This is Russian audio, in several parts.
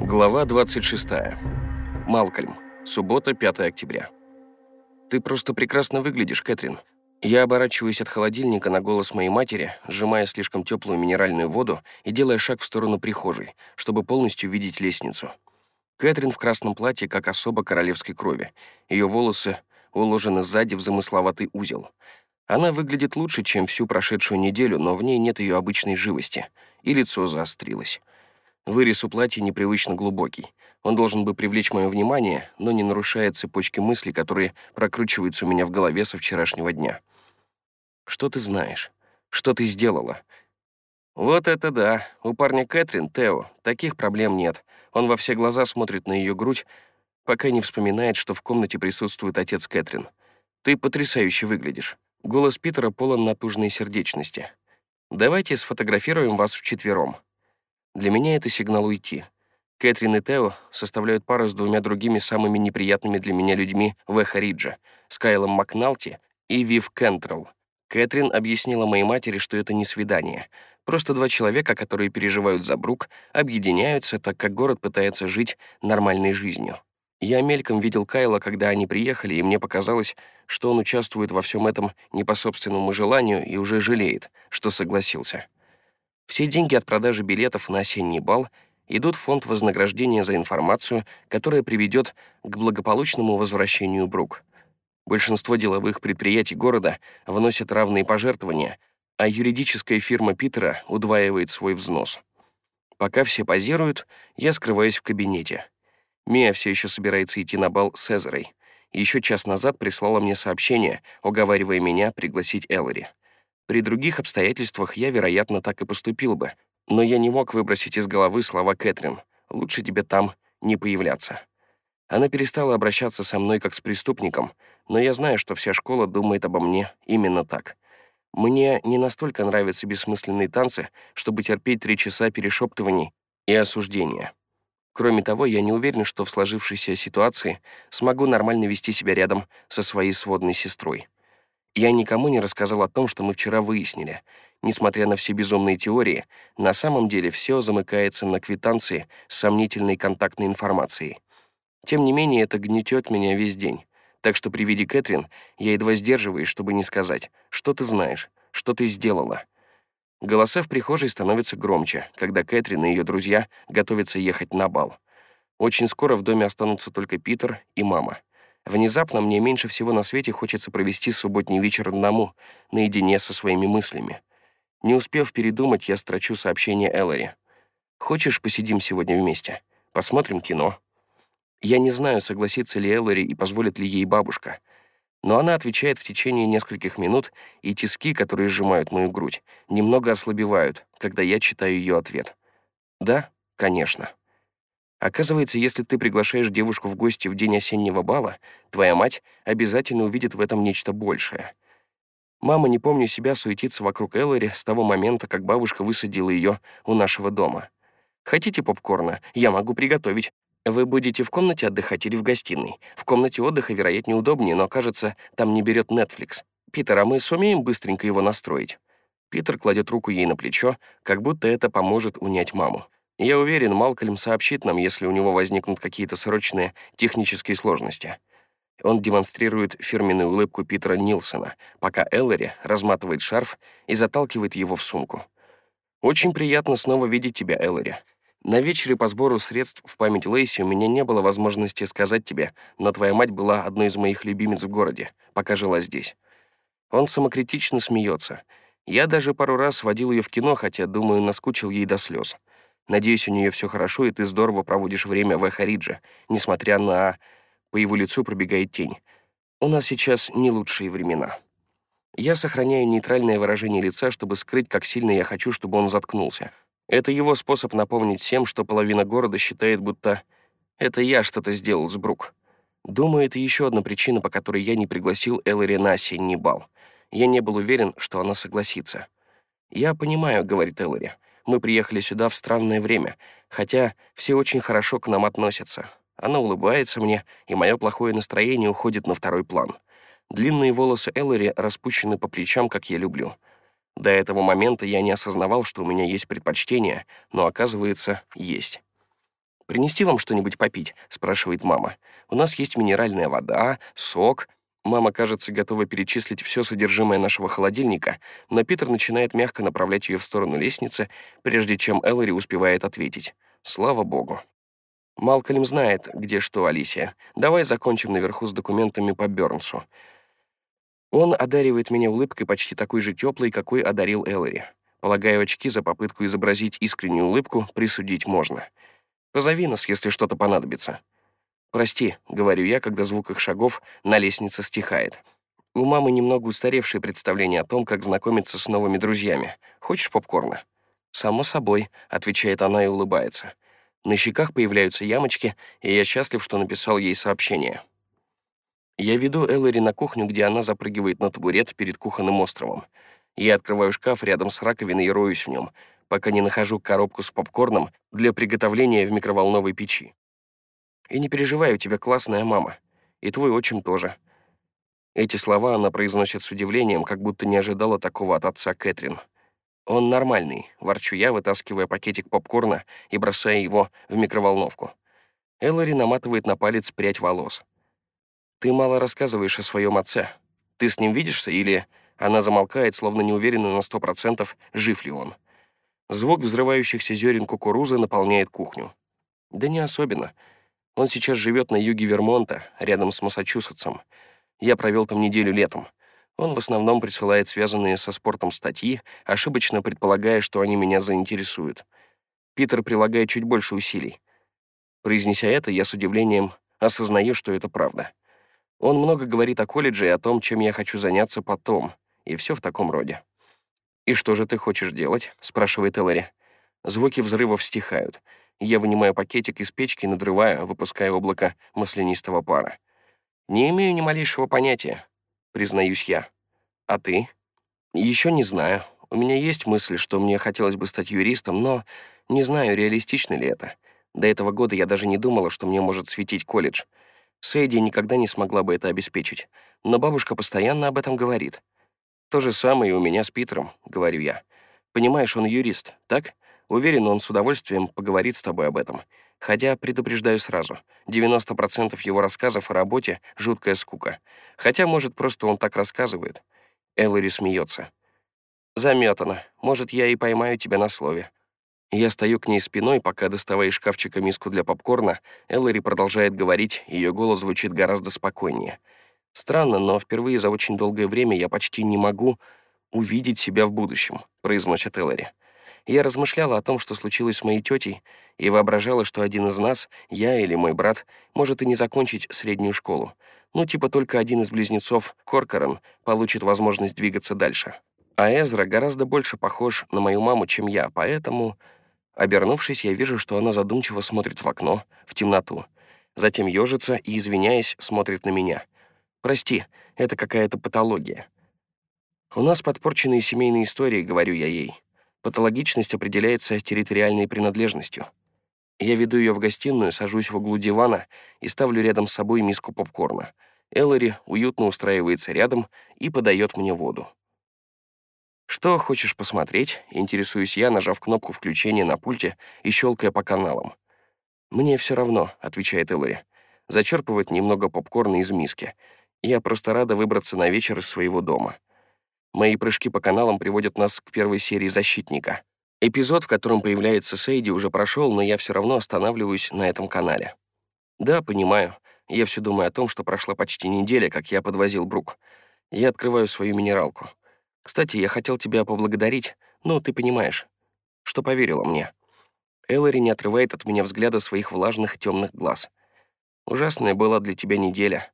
Глава 26. Малкольм. Суббота, 5 октября. «Ты просто прекрасно выглядишь, Кэтрин». Я оборачиваюсь от холодильника на голос моей матери, сжимая слишком теплую минеральную воду и делая шаг в сторону прихожей, чтобы полностью видеть лестницу. Кэтрин в красном платье, как особа королевской крови. Ее волосы уложены сзади в замысловатый узел. Она выглядит лучше, чем всю прошедшую неделю, но в ней нет ее обычной живости, и лицо заострилось. Вырез у платья непривычно глубокий. Он должен бы привлечь мое внимание, но не нарушает цепочки мыслей, которые прокручиваются у меня в голове со вчерашнего дня. Что ты знаешь? Что ты сделала? Вот это да. У парня Кэтрин, Тео, таких проблем нет. Он во все глаза смотрит на ее грудь, пока не вспоминает, что в комнате присутствует отец Кэтрин. Ты потрясающе выглядишь. Голос Питера полон натужной сердечности. Давайте сфотографируем вас вчетвером. Для меня это сигнал уйти. Кэтрин и Тео составляют пару с двумя другими самыми неприятными для меня людьми в Эхаридже — с Кайлом Макналти и Вив Кентрелл. Кэтрин объяснила моей матери, что это не свидание. Просто два человека, которые переживают за Брук, объединяются, так как город пытается жить нормальной жизнью. Я мельком видел Кайла, когда они приехали, и мне показалось, что он участвует во всем этом не по собственному желанию и уже жалеет, что согласился. Все деньги от продажи билетов на осенний бал идут в фонд вознаграждения за информацию, которая приведет к благополучному возвращению Брук. Большинство деловых предприятий города вносят равные пожертвования, а юридическая фирма Питера удваивает свой взнос. Пока все позируют, я скрываюсь в кабинете. Мия все еще собирается идти на бал с Эзерой. Еще час назад прислала мне сообщение, уговаривая меня пригласить Эллари. При других обстоятельствах я, вероятно, так и поступил бы, но я не мог выбросить из головы слова Кэтрин «Лучше тебе там не появляться». Она перестала обращаться со мной как с преступником, но я знаю, что вся школа думает обо мне именно так. Мне не настолько нравятся бессмысленные танцы, чтобы терпеть три часа перешептываний и осуждения. Кроме того, я не уверен, что в сложившейся ситуации смогу нормально вести себя рядом со своей сводной сестрой. Я никому не рассказал о том, что мы вчера выяснили. Несмотря на все безумные теории, на самом деле все замыкается на квитанции с сомнительной контактной информацией. Тем не менее, это гнетет меня весь день. Так что при виде Кэтрин я едва сдерживаюсь, чтобы не сказать, что ты знаешь, что ты сделала. Голоса в прихожей становятся громче, когда Кэтрин и ее друзья готовятся ехать на бал. Очень скоро в доме останутся только Питер и мама. Внезапно мне меньше всего на свете хочется провести субботний вечер одному, наедине со своими мыслями. Не успев передумать, я строчу сообщение Эллари. «Хочешь, посидим сегодня вместе? Посмотрим кино?» Я не знаю, согласится ли Эллари и позволит ли ей бабушка. Но она отвечает в течение нескольких минут, и тиски, которые сжимают мою грудь, немного ослабевают, когда я читаю ее ответ. «Да, конечно». Оказывается, если ты приглашаешь девушку в гости в день осеннего бала, твоя мать обязательно увидит в этом нечто большее. Мама, не помню себя, суетится вокруг Эллари с того момента, как бабушка высадила ее у нашего дома. «Хотите попкорна? Я могу приготовить. Вы будете в комнате отдыхать или в гостиной? В комнате отдыха, вероятнее, удобнее, но, кажется, там не берет Netflix. Питер, а мы сумеем быстренько его настроить?» Питер кладет руку ей на плечо, как будто это поможет унять маму. Я уверен, Малкольм сообщит нам, если у него возникнут какие-то срочные технические сложности. Он демонстрирует фирменную улыбку Питера Нилсона, пока Эллари разматывает шарф и заталкивает его в сумку. «Очень приятно снова видеть тебя, Эллари. На вечере по сбору средств в память Лейси у меня не было возможности сказать тебе, но твоя мать была одной из моих любимец в городе, пока жила здесь». Он самокритично смеется. Я даже пару раз водил ее в кино, хотя, думаю, наскучил ей до слез. Надеюсь, у нее все хорошо, и ты здорово проводишь время в Эхаридже, несмотря на... По его лицу пробегает тень. У нас сейчас не лучшие времена. Я сохраняю нейтральное выражение лица, чтобы скрыть, как сильно я хочу, чтобы он заткнулся. Это его способ напомнить всем, что половина города считает, будто это я что-то сделал с Брук. Думаю, это еще одна причина, по которой я не пригласил Эллари на осенний бал. Я не был уверен, что она согласится. «Я понимаю», — говорит Эллари. Мы приехали сюда в странное время, хотя все очень хорошо к нам относятся. Она улыбается мне, и мое плохое настроение уходит на второй план. Длинные волосы Эллари распущены по плечам, как я люблю. До этого момента я не осознавал, что у меня есть предпочтения, но, оказывается, есть. «Принести вам что-нибудь попить?» — спрашивает мама. «У нас есть минеральная вода, сок». Мама, кажется, готова перечислить все содержимое нашего холодильника, но Питер начинает мягко направлять ее в сторону лестницы, прежде чем Эллари успевает ответить. Слава богу. Малкольм знает, где что, Алисия. Давай закончим наверху с документами по Бёрнсу. Он одаривает меня улыбкой почти такой же теплой, какой одарил Эллари. Полагаю, очки за попытку изобразить искреннюю улыбку присудить можно. Позови нас, если что-то понадобится». «Прости», — говорю я, когда звук их шагов на лестнице стихает. У мамы немного устаревшее представление о том, как знакомиться с новыми друзьями. Хочешь попкорна? «Само собой», — отвечает она и улыбается. На щеках появляются ямочки, и я счастлив, что написал ей сообщение. Я веду Эллари на кухню, где она запрыгивает на табурет перед кухонным островом. Я открываю шкаф рядом с раковиной и роюсь в нем — пока не нахожу коробку с попкорном для приготовления в микроволновой печи. И не переживай, у тебя классная мама. И твой отчим тоже. Эти слова она произносит с удивлением, как будто не ожидала такого от отца Кэтрин. «Он нормальный», — ворчу я, вытаскивая пакетик попкорна и бросая его в микроволновку. Эллари наматывает на палец прядь волос. «Ты мало рассказываешь о своем отце. Ты с ним видишься или...» Она замолкает, словно не уверена на сто процентов, жив ли он. Звук взрывающихся зерен кукурузы наполняет кухню. Да не особенно. Он сейчас живет на юге Вермонта, рядом с Массачусетсом. Я провел там неделю летом. Он в основном присылает связанные со спортом статьи, ошибочно предполагая, что они меня заинтересуют. Питер прилагает чуть больше усилий. Произнеся это, я с удивлением осознаю, что это правда. Он много говорит о колледже и о том, чем я хочу заняться потом, и все в таком роде. «И что же ты хочешь делать?» — спрашивает Эллари. Звуки взрывов стихают. Я вынимаю пакетик из печки, надрываю, выпуская облако маслянистого пара. «Не имею ни малейшего понятия», — признаюсь я. «А ты?» «Еще не знаю. У меня есть мысль, что мне хотелось бы стать юристом, но не знаю, реалистично ли это. До этого года я даже не думала, что мне может светить колледж. Сэйди никогда не смогла бы это обеспечить, но бабушка постоянно об этом говорит. То же самое и у меня с Питером, говорю я. Понимаешь, он юрист, так? Уверен, он с удовольствием поговорит с тобой об этом. Хотя, предупреждаю сразу, 90% его рассказов о работе — жуткая скука. Хотя, может, просто он так рассказывает. Эллари смеется. Заметано. Может, я и поймаю тебя на слове. Я стою к ней спиной, пока, доставая из шкафчика миску для попкорна, Эллари продолжает говорить, ее голос звучит гораздо спокойнее — Странно, но впервые за очень долгое время я почти не могу увидеть себя в будущем», — произносит Эллари. Я размышляла о том, что случилось с моей тетей, и воображала, что один из нас, я или мой брат, может и не закончить среднюю школу. Ну, типа только один из близнецов, Коркорен, получит возможность двигаться дальше. А Эзра гораздо больше похож на мою маму, чем я, поэтому... Обернувшись, я вижу, что она задумчиво смотрит в окно, в темноту. Затем ежится и, извиняясь, смотрит на меня — Прости, это какая-то патология. У нас подпорченные семейные истории, говорю я ей. Патологичность определяется территориальной принадлежностью. Я веду ее в гостиную, сажусь в углу дивана и ставлю рядом с собой миску попкорна. Эллари уютно устраивается рядом и подает мне воду. «Что хочешь посмотреть?» — интересуюсь я, нажав кнопку включения на пульте и щелкая по каналам. «Мне все равно», — отвечает Эллари. Зачерпывает немного попкорна из миски — я просто рада выбраться на вечер из своего дома. Мои прыжки по каналам приводят нас к первой серии «Защитника». Эпизод, в котором появляется Сейди, уже прошел, но я все равно останавливаюсь на этом канале. Да, понимаю. Я все думаю о том, что прошла почти неделя, как я подвозил Брук. Я открываю свою минералку. Кстати, я хотел тебя поблагодарить, ну, ты понимаешь, что поверила мне. Эллари не отрывает от меня взгляда своих влажных темных глаз. Ужасная была для тебя неделя.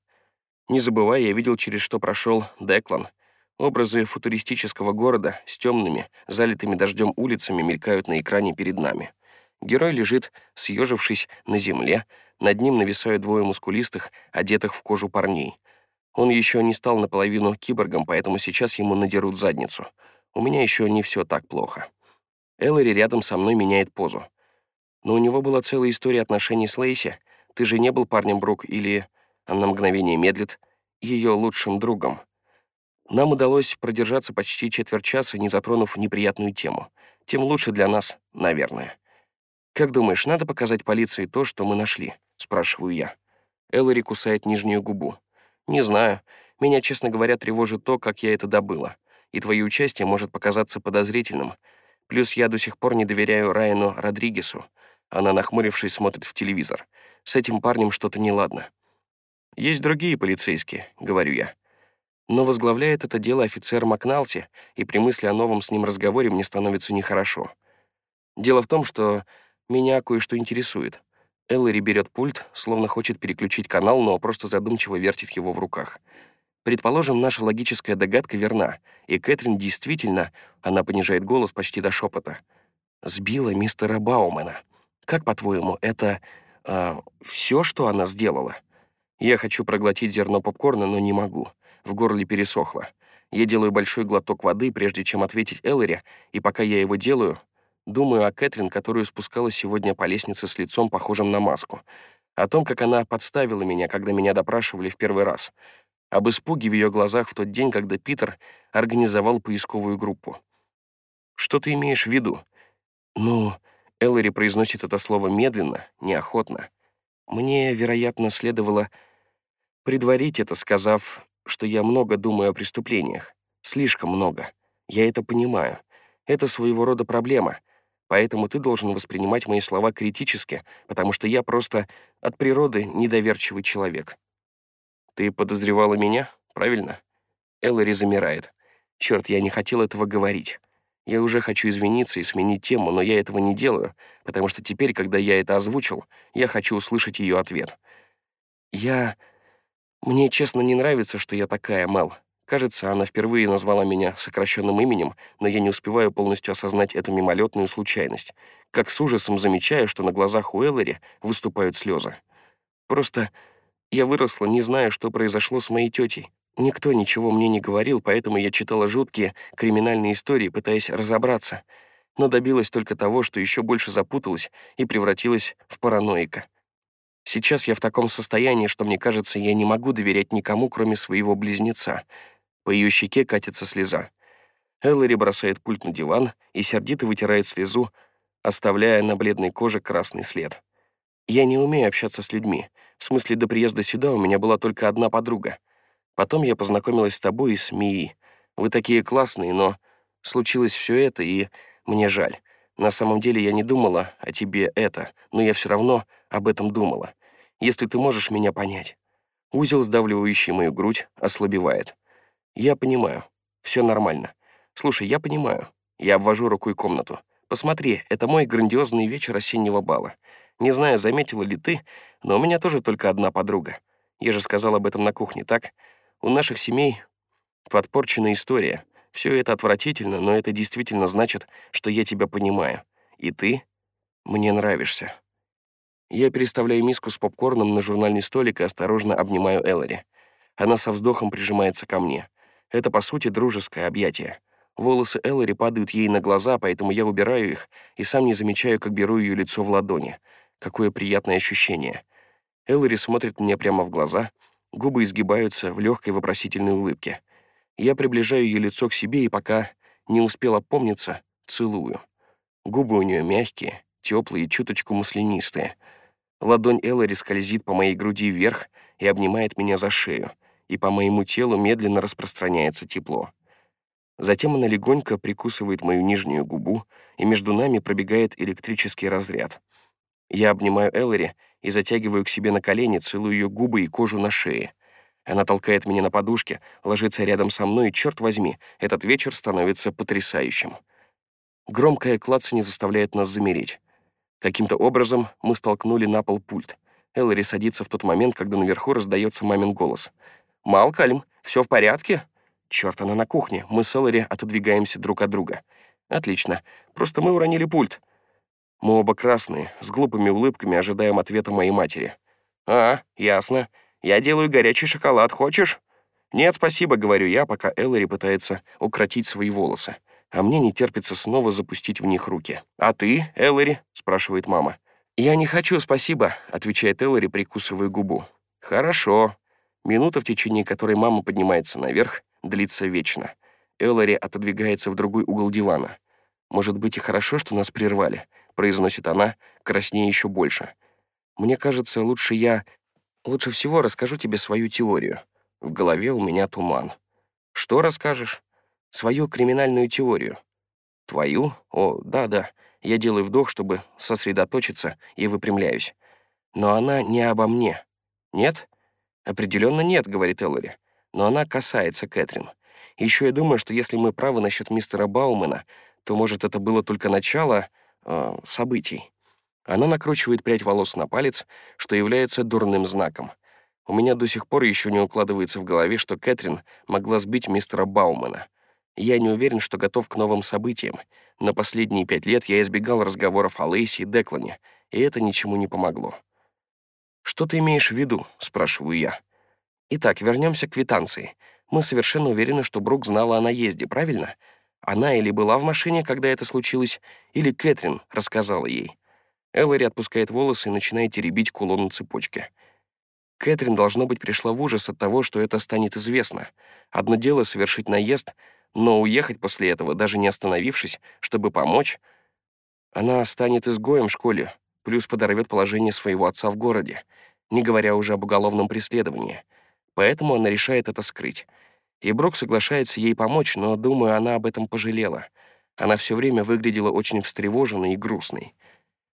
Не забывай, я видел, через что прошел Деклан. Образы футуристического города с темными, залитыми дождем улицами мелькают на экране перед нами. Герой лежит, съежившись на земле, над ним нависают двое мускулистых, одетых в кожу парней. Он еще не стал наполовину киборгом, поэтому сейчас ему надерут задницу. У меня еще не все так плохо. Эллари рядом со мной меняет позу. Но у него была целая история отношений с Лейси. Ты же не был парнем, Брук, или... Она мгновение медлит, ее лучшим другом. Нам удалось продержаться почти четверть часа, не затронув неприятную тему. Тем лучше для нас, наверное. «Как думаешь, надо показать полиции то, что мы нашли?» — спрашиваю я. Эллари кусает нижнюю губу. «Не знаю. Меня, честно говоря, тревожит то, как я это добыла. И твое участие может показаться подозрительным. Плюс я до сих пор не доверяю Райану Родригесу. Она, нахмурившись, смотрит в телевизор. С этим парнем что-то неладно. «Есть другие полицейские», — говорю я. Но возглавляет это дело офицер Макналси, и при мысли о новом с ним разговоре мне становится нехорошо. Дело в том, что меня кое-что интересует. Эллари берет пульт, словно хочет переключить канал, но просто задумчиво вертит его в руках. Предположим, наша логическая догадка верна, и Кэтрин действительно, она понижает голос почти до шепота, сбила мистера Баумена. Как, по-твоему, это э, все, что она сделала? Я хочу проглотить зерно попкорна, но не могу. В горле пересохло. Я делаю большой глоток воды, прежде чем ответить Эллари, и пока я его делаю, думаю о Кэтрин, которую спускалась сегодня по лестнице с лицом, похожим на маску. О том, как она подставила меня, когда меня допрашивали в первый раз. Об испуге в ее глазах в тот день, когда Питер организовал поисковую группу. «Что ты имеешь в виду?» «Ну...» Эллари произносит это слово медленно, неохотно. Мне, вероятно, следовало предварить это, сказав, что я много думаю о преступлениях. Слишком много. Я это понимаю. Это своего рода проблема. Поэтому ты должен воспринимать мои слова критически, потому что я просто от природы недоверчивый человек. Ты подозревала меня, правильно? Эллари замирает. Черт, я не хотел этого говорить. Я уже хочу извиниться и сменить тему, но я этого не делаю, потому что теперь, когда я это озвучил, я хочу услышать ее ответ. Я... Мне, честно, не нравится, что я такая, Мел. Кажется, она впервые назвала меня сокращенным именем, но я не успеваю полностью осознать эту мимолетную случайность. Как с ужасом замечаю, что на глазах у Эллари выступают слезы. Просто я выросла, не зная, что произошло с моей тетей. Никто ничего мне не говорил, поэтому я читала жуткие криминальные истории, пытаясь разобраться, но добилась только того, что еще больше запуталась и превратилась в параноика. Сейчас я в таком состоянии, что мне кажется, я не могу доверять никому, кроме своего близнеца. По ее щеке катится слеза. Эллари бросает пульт на диван и сердито вытирает слезу, оставляя на бледной коже красный след. Я не умею общаться с людьми. В смысле, до приезда сюда у меня была только одна подруга — Потом я познакомилась с тобой и с Мией. Вы такие классные, но случилось все это, и мне жаль. На самом деле я не думала о тебе это, но я все равно об этом думала. Если ты можешь меня понять. Узел, сдавливающий мою грудь, ослабевает. Я понимаю. Все нормально. Слушай, я понимаю. Я обвожу рукой комнату. Посмотри, это мой грандиозный вечер осеннего бала. Не знаю, заметила ли ты, но у меня тоже только одна подруга. Я же сказал об этом на кухне, так? У наших семей подпорчена история. Все это отвратительно, но это действительно значит, что я тебя понимаю. И ты мне нравишься. Я переставляю миску с попкорном на журнальный столик и осторожно обнимаю Эллари. Она со вздохом прижимается ко мне. Это, по сути, дружеское объятие. Волосы Эллари падают ей на глаза, поэтому я убираю их и сам не замечаю, как беру ее лицо в ладони. Какое приятное ощущение. Эллари смотрит мне прямо в глаза — Губы изгибаются в легкой вопросительной улыбке. Я приближаю ее лицо к себе и пока не успел опомниться, целую. Губы у нее мягкие, теплые и чуточку маслянистые. Ладонь Эллари скользит по моей груди вверх и обнимает меня за шею, и по моему телу медленно распространяется тепло. Затем она легонько прикусывает мою нижнюю губу, и между нами пробегает электрический разряд. Я обнимаю Эллари и затягиваю к себе на колени, целую ее губы и кожу на шее. Она толкает меня на подушке, ложится рядом со мной, и, черт возьми, этот вечер становится потрясающим. Громкое клацанье заставляет нас замереть. Каким-то образом мы столкнули на пол пульт. Эллари садится в тот момент, когда наверху раздается мамин голос. «Малкольм, все в порядке?» Черт, она на кухне. Мы с Эллари отодвигаемся друг от друга. «Отлично. Просто мы уронили пульт. Мы оба красные, с глупыми улыбками ожидаем ответа моей матери. «А, ясно. Я делаю горячий шоколад, хочешь?» «Нет, спасибо», — говорю я, пока Эллари пытается укротить свои волосы. А мне не терпится снова запустить в них руки. «А ты, Эллари?» — спрашивает мама. «Я не хочу, спасибо», — отвечает Эллари, прикусывая губу. «Хорошо». Минута, в течение которой мама поднимается наверх, длится вечно. Эллари отодвигается в другой угол дивана. Может быть, и хорошо, что нас прервали. — произносит она, краснее еще больше. «Мне кажется, лучше я... Лучше всего расскажу тебе свою теорию. В голове у меня туман. Что расскажешь? Свою криминальную теорию. Твою? О, да-да. Я делаю вдох, чтобы сосредоточиться, и выпрямляюсь. Но она не обо мне. Нет? Определенно нет, говорит Эллори. Но она касается Кэтрин. Еще я думаю, что если мы правы насчет мистера Баумена, то, может, это было только начало э, событий. Она накручивает прядь волос на палец, что является дурным знаком. У меня до сих пор еще не укладывается в голове, что Кэтрин могла сбить мистера Баумена. Я не уверен, что готов к новым событиям. На последние пять лет я избегал разговоров о Лейси и Деклане, и это ничему не помогло. «Что ты имеешь в виду?» — спрашиваю я. Итак, вернемся к квитанции. Мы совершенно уверены, что Брук знала о наезде, правильно? Она или была в машине, когда это случилось, или Кэтрин рассказала ей. Эллари отпускает волосы и начинает теребить кулон на цепочке. Кэтрин, должно быть, пришла в ужас от того, что это станет известно. Одно дело совершить наезд, но уехать после этого, даже не остановившись, чтобы помочь, она станет изгоем в школе, плюс подорвет положение своего отца в городе, не говоря уже об уголовном преследовании. Поэтому она решает это скрыть. И Брок соглашается ей помочь, но, думаю, она об этом пожалела. Она все время выглядела очень встревоженной и грустной.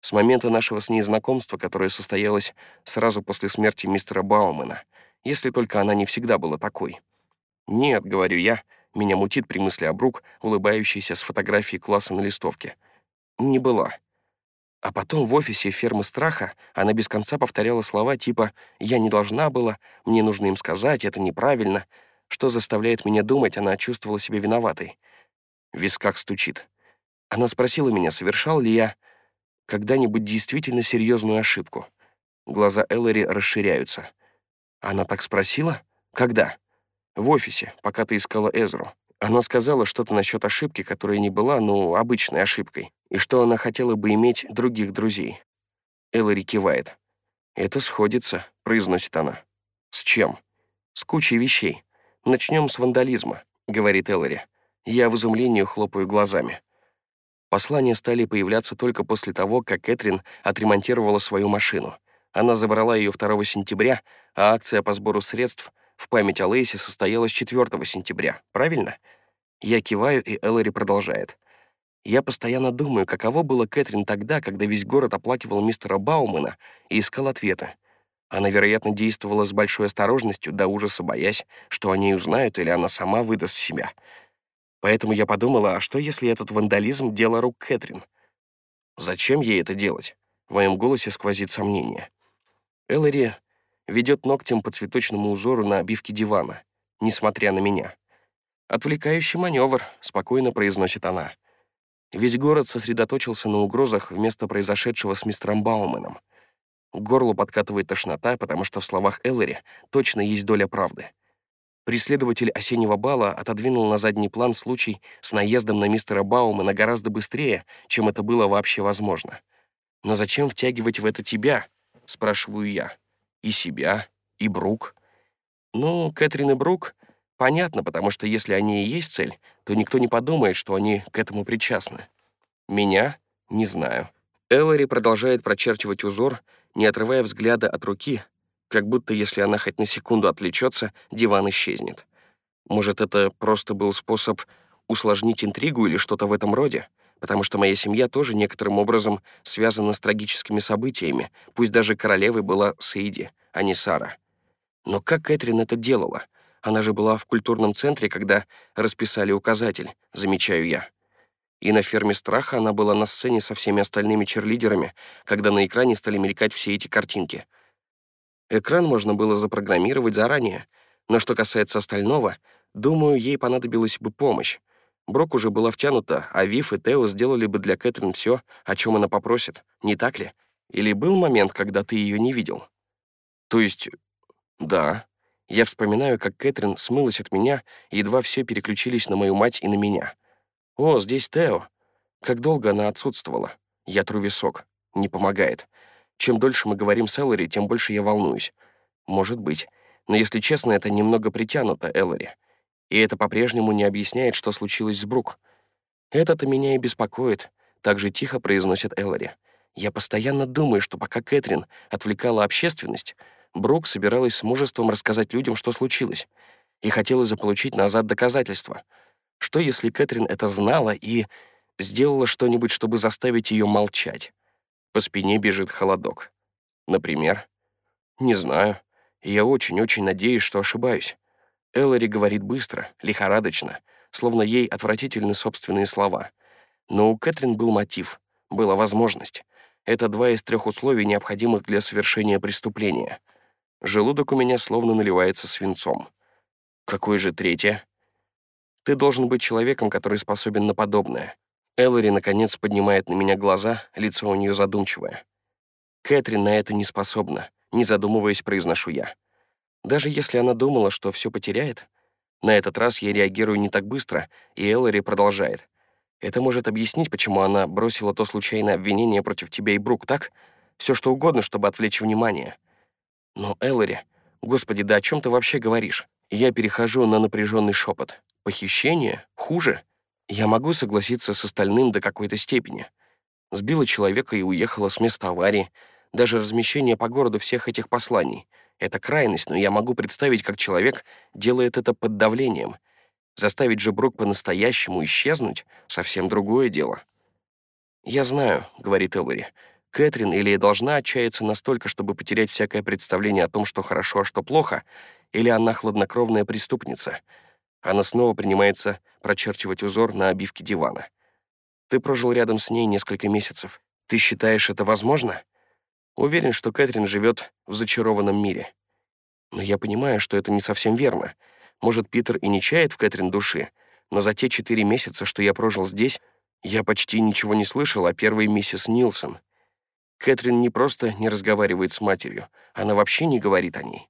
С момента нашего с ней знакомства, которое состоялось сразу после смерти мистера Баумена, если только она не всегда была такой. «Нет», — говорю я, меня мутит при мысли о Брук, улыбающейся с фотографией класса на листовке. «Не была». А потом в офисе фермы страха она без конца повторяла слова типа «я не должна была», «мне нужно им сказать», «это неправильно», что заставляет меня думать, она чувствовала себя виноватой. В висках стучит. Она спросила меня, совершал ли я когда-нибудь действительно серьезную ошибку. Глаза Эллари расширяются. Она так спросила? Когда? В офисе, пока ты искала Эзру. Она сказала что-то насчет ошибки, которая не была, ну, обычной ошибкой, и что она хотела бы иметь других друзей. Эллари кивает. «Это сходится», — произносит она. «С чем?» «С кучей вещей. Начнем с вандализма», — говорит Эллари. Я в изумлении хлопаю глазами. Послания стали появляться только после того, как Кэтрин отремонтировала свою машину. Она забрала ее 2 сентября, а акция по сбору средств в память о Лейсе состоялась 4 сентября, правильно? Я киваю, и Эллари продолжает. Я постоянно думаю, каково было Кэтрин тогда, когда весь город оплакивал мистера Баумена и искал ответы. Она, вероятно, действовала с большой осторожностью, до ужаса боясь, что о ней узнают или она сама выдаст себя. Поэтому я подумала, а что если этот вандализм — дело рук Кэтрин? Зачем ей это делать? В моем голосе сквозит сомнение. Эллари ведет ногтем по цветочному узору на обивке дивана, несмотря на меня. «Отвлекающий маневр», — спокойно произносит она. Весь город сосредоточился на угрозах вместо произошедшего с мистером Бауменом. К горлу подкатывает тошнота, потому что в словах Эллари точно есть доля правды. Преследователь осеннего бала отодвинул на задний план случай с наездом на мистера Баумана гораздо быстрее, чем это было вообще возможно. «Но зачем втягивать в это тебя?» — спрашиваю я. «И себя, и Брук». «Ну, Кэтрин и Брук Понятно, потому что если они и есть цель, то никто не подумает, что они к этому причастны. Меня? Не знаю. Эллари продолжает прочерчивать узор, не отрывая взгляда от руки, как будто если она хоть на секунду отвлечется, диван исчезнет. Может, это просто был способ усложнить интригу или что-то в этом роде? Потому что моя семья тоже некоторым образом связана с трагическими событиями, пусть даже королевой была Сейди, а не Сара. Но как Кэтрин это делала? Она же была в культурном центре, когда расписали указатель, замечаю я. И на ферме страха она была на сцене со всеми остальными черлидерами, когда на экране стали мелькать все эти картинки. Экран можно было запрограммировать заранее, но что касается остального, думаю, ей понадобилась бы помощь. Брок уже была втянута, а Вив и Тео сделали бы для Кэтрин все, о чем она попросит, не так ли? Или был момент, когда ты ее не видел? То есть, да, я вспоминаю, как Кэтрин смылась от меня, едва все переключились на мою мать и на меня. «О, здесь Тео!» Как долго она отсутствовала? Я тру висок. Не помогает. Чем дольше мы говорим с Эллари, тем больше я волнуюсь. Может быть. Но, если честно, это немного притянуто, Эллари. И это по-прежнему не объясняет, что случилось с Брук. Это-то меня и беспокоит. Так же тихо произносит Эллари. Я постоянно думаю, что пока Кэтрин отвлекала общественность, Брук собиралась с мужеством рассказать людям, что случилось, и хотела заполучить назад доказательства. Что, если Кэтрин это знала и сделала что-нибудь, чтобы заставить ее молчать? По спине бежит холодок. Например? Не знаю. Я очень-очень надеюсь, что ошибаюсь. Эллари говорит быстро, лихорадочно, словно ей отвратительны собственные слова. Но у Кэтрин был мотив, была возможность. Это два из трех условий, необходимых для совершения преступления. Желудок у меня словно наливается свинцом. Какое же третье? Ты должен быть человеком, который способен на подобное. Эллари, наконец, поднимает на меня глаза, лицо у нее задумчивое. Кэтрин на это не способна, не задумываясь, произношу я. Даже если она думала, что все потеряет, на этот раз я реагирую не так быстро, и Эллари продолжает. Это может объяснить, почему она бросила то случайное обвинение против тебя и Брук, так? Все что угодно, чтобы отвлечь внимание. Но, Эллари, господи, да о чем ты вообще говоришь? Я перехожу на напряженный шепот. Похищение? Хуже? Я могу согласиться с остальным до какой-то степени. Сбила человека и уехала с места аварии. Даже размещение по городу всех этих посланий. Это крайность, но я могу представить, как человек делает это под давлением — Заставить же Брук по-настоящему исчезнуть — совсем другое дело. «Я знаю», — говорит Эллари, — «Кэтрин или должна отчаяться настолько, чтобы потерять всякое представление о том, что хорошо, а что плохо, или она хладнокровная преступница». Она снова принимается прочерчивать узор на обивке дивана. «Ты прожил рядом с ней несколько месяцев. Ты считаешь это возможно?» Уверен, что Кэтрин живет в зачарованном мире. Но я понимаю, что это не совсем верно — может, Питер и не чает в Кэтрин души, но за те четыре месяца, что я прожил здесь, я почти ничего не слышал о первой миссис Нилсон. Кэтрин не просто не разговаривает с матерью, она вообще не говорит о ней.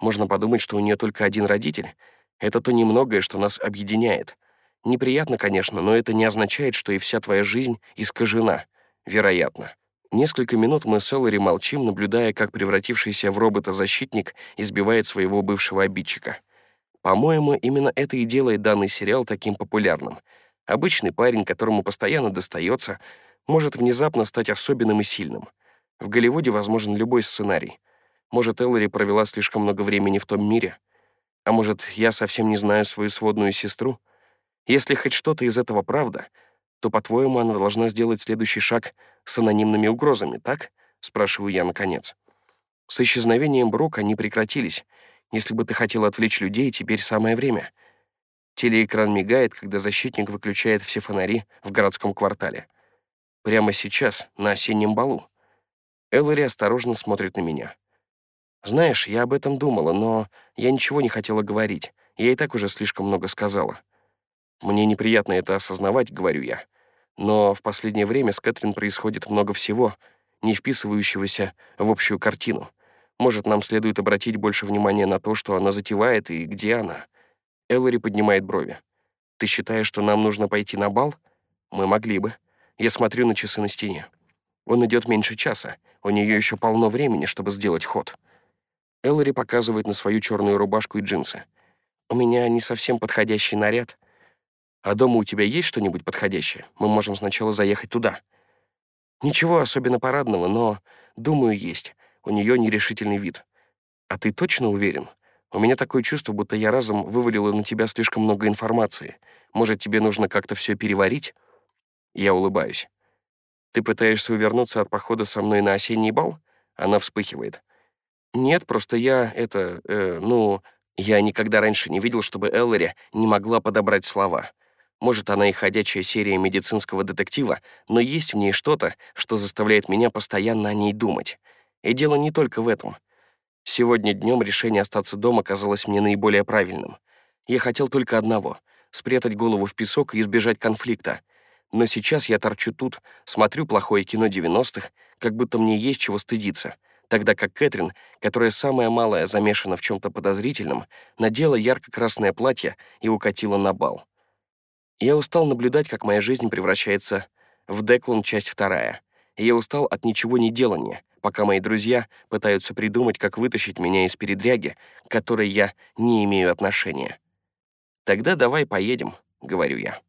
Можно подумать, что у нее только один родитель. Это то немногое, что нас объединяет. Неприятно, конечно, но это не означает, что и вся твоя жизнь искажена. Вероятно. Несколько минут мы с Эллари молчим, наблюдая, как превратившийся в робота-защитник избивает своего бывшего обидчика. По-моему, именно это и делает данный сериал таким популярным. Обычный парень, которому постоянно достается, может внезапно стать особенным и сильным. В Голливуде возможен любой сценарий. Может, Эллари провела слишком много времени в том мире? А может, я совсем не знаю свою сводную сестру? Если хоть что-то из этого правда, то, по-твоему, она должна сделать следующий шаг с анонимными угрозами, так? Спрашиваю я наконец. С исчезновением Брук они прекратились, если бы ты хотел отвлечь людей, теперь самое время. Телеэкран мигает, когда защитник выключает все фонари в городском квартале. Прямо сейчас, на осеннем балу. Эллари осторожно смотрит на меня. «Знаешь, я об этом думала, но я ничего не хотела говорить. Я и так уже слишком много сказала. Мне неприятно это осознавать, говорю я. Но в последнее время с Кэтрин происходит много всего, не вписывающегося в общую картину. Может, нам следует обратить больше внимания на то, что она затевает и где она?» Эллари поднимает брови. «Ты считаешь, что нам нужно пойти на бал? Мы могли бы. Я смотрю на часы на стене. Он идет меньше часа. У нее еще полно времени, чтобы сделать ход». Эллари показывает на свою черную рубашку и джинсы. «У меня не совсем подходящий наряд. А дома у тебя есть что-нибудь подходящее? Мы можем сначала заехать туда». «Ничего особенно парадного, но, думаю, есть. У нее нерешительный вид. «А ты точно уверен? У меня такое чувство, будто я разом вывалила на тебя слишком много информации. Может, тебе нужно как-то все переварить?» Я улыбаюсь. «Ты пытаешься увернуться от похода со мной на осенний бал?» Она вспыхивает. «Нет, просто я, это, э, ну, я никогда раньше не видел, чтобы Эллари не могла подобрать слова. Может, она и ходячая серия медицинского детектива, но есть в ней что-то, что заставляет меня постоянно о ней думать. И дело не только в этом. Сегодня днем решение остаться дома казалось мне наиболее правильным. Я хотел только одного — спрятать голову в песок и избежать конфликта. Но сейчас я торчу тут, смотрю плохое кино 90-х, как будто мне есть чего стыдиться, тогда как Кэтрин, которая самая малая замешана в чем-то подозрительном, надела ярко-красное платье и укатила на бал. Я устал наблюдать, как моя жизнь превращается в Деклан часть вторая. Я устал от ничего не делания, пока мои друзья пытаются придумать, как вытащить меня из передряги, к которой я не имею отношения. «Тогда давай поедем», — говорю я.